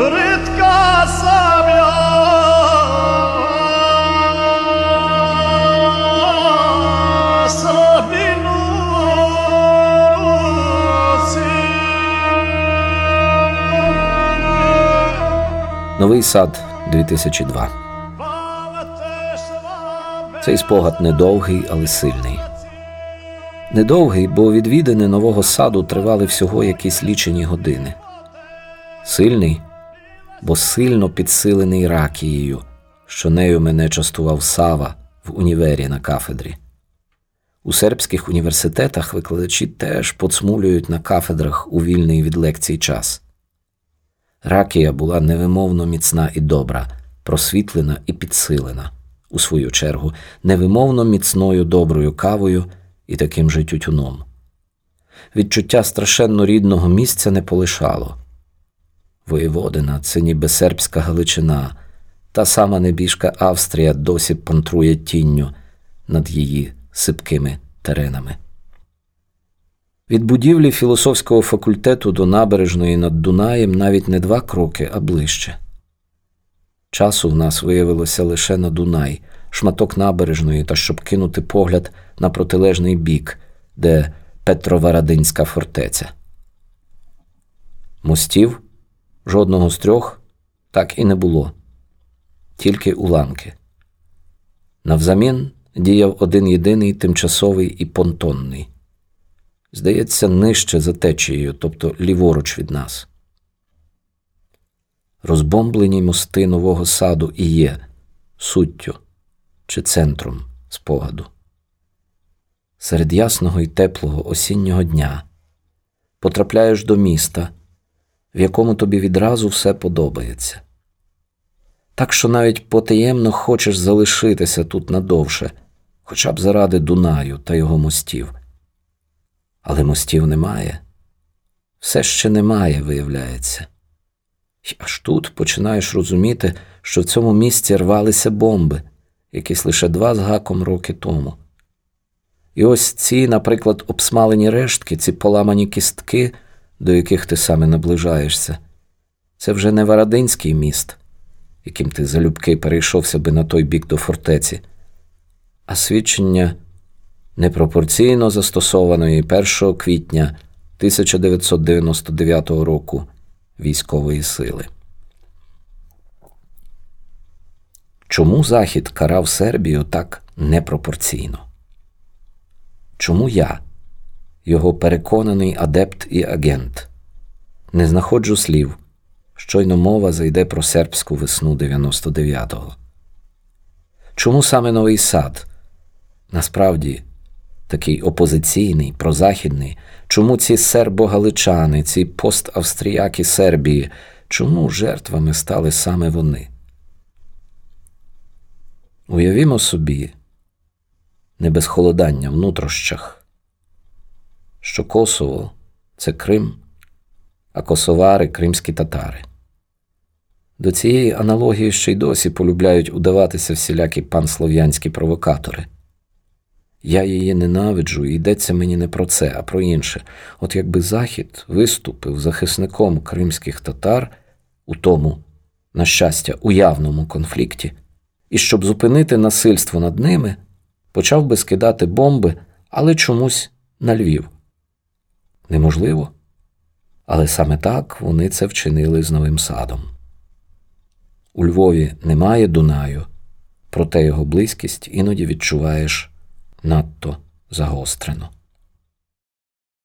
Ритка сам'я. Новий сад 2002. Цей спогад недовгий, але сильний. Недовгий, бо відвідини нового саду тривали всього якісь лічені години. Сильний, бо сильно підсилений ракією, що нею мене частував Сава в універі на кафедрі. У сербських університетах викладачі теж поцмулюють на кафедрах у вільний від лекцій час. Ракія була невимовно міцна і добра, просвітлена і підсилена, у свою чергу, невимовно міцною доброю кавою і таким же тютюном. Відчуття страшенно рідного місця не полишало. Воєводина, це ніби сербська Галичина, та сама небіжка Австрія досі пантрує тінню над її сипкими теренами. Від будівлі філософського факультету до набережної над Дунаєм навіть не два кроки, а ближче. Часу в нас виявилося лише на Дунай, шматок набережної та щоб кинути погляд на протилежний бік, де Петроварадинська фортеця. Мостів жодного з трьох так і не було, тільки уламки. Навзамін діяв один єдиний тимчасовий і понтонний здається, нижче за течією, тобто ліворуч від нас. Розбомблені мости нового саду і є суттю чи центром спогаду. Серед ясного і теплого осіннього дня потрапляєш до міста, в якому тобі відразу все подобається. Так що навіть потаємно хочеш залишитися тут надовше, хоча б заради Дунаю та його мостів але мостів немає. Все ще немає, виявляється. І аж тут починаєш розуміти, що в цьому місці рвалися бомби, якісь лише два з гаком роки тому. І ось ці, наприклад, обсмалені рештки, ці поламані кістки, до яких ти саме наближаєшся, це вже не Варадинський міст, яким ти залюбки перейшовся би на той бік до фортеці, а свідчення непропорційно застосованої 1 квітня 1999 року військової сили. Чому Захід карав Сербію так непропорційно? Чому я, його переконаний адепт і агент, не знаходжу слів, щойно мова зайде про сербську весну 99-го? Чому саме новий сад? Насправді такий опозиційний, прозахідний, чому ці сербо-галичани, ці поставстріяки Сербії, чому жертвами стали саме вони? Уявімо собі, не без холодання в нутрощах, що Косово це Крим, а косовари кримські татари. До цієї аналогії ще й досі полюбляють удаватися всілякі панслов'янські провокатори. Я її ненавиджу, і йдеться мені не про це, а про інше. От якби Захід виступив захисником кримських татар у тому, на щастя, уявному конфлікті, і щоб зупинити насильство над ними, почав би скидати бомби, але чомусь на Львів. Неможливо. Але саме так вони це вчинили з Новим садом. У Львові немає Дунаю, проте його близькість іноді відчуваєш надто загострено.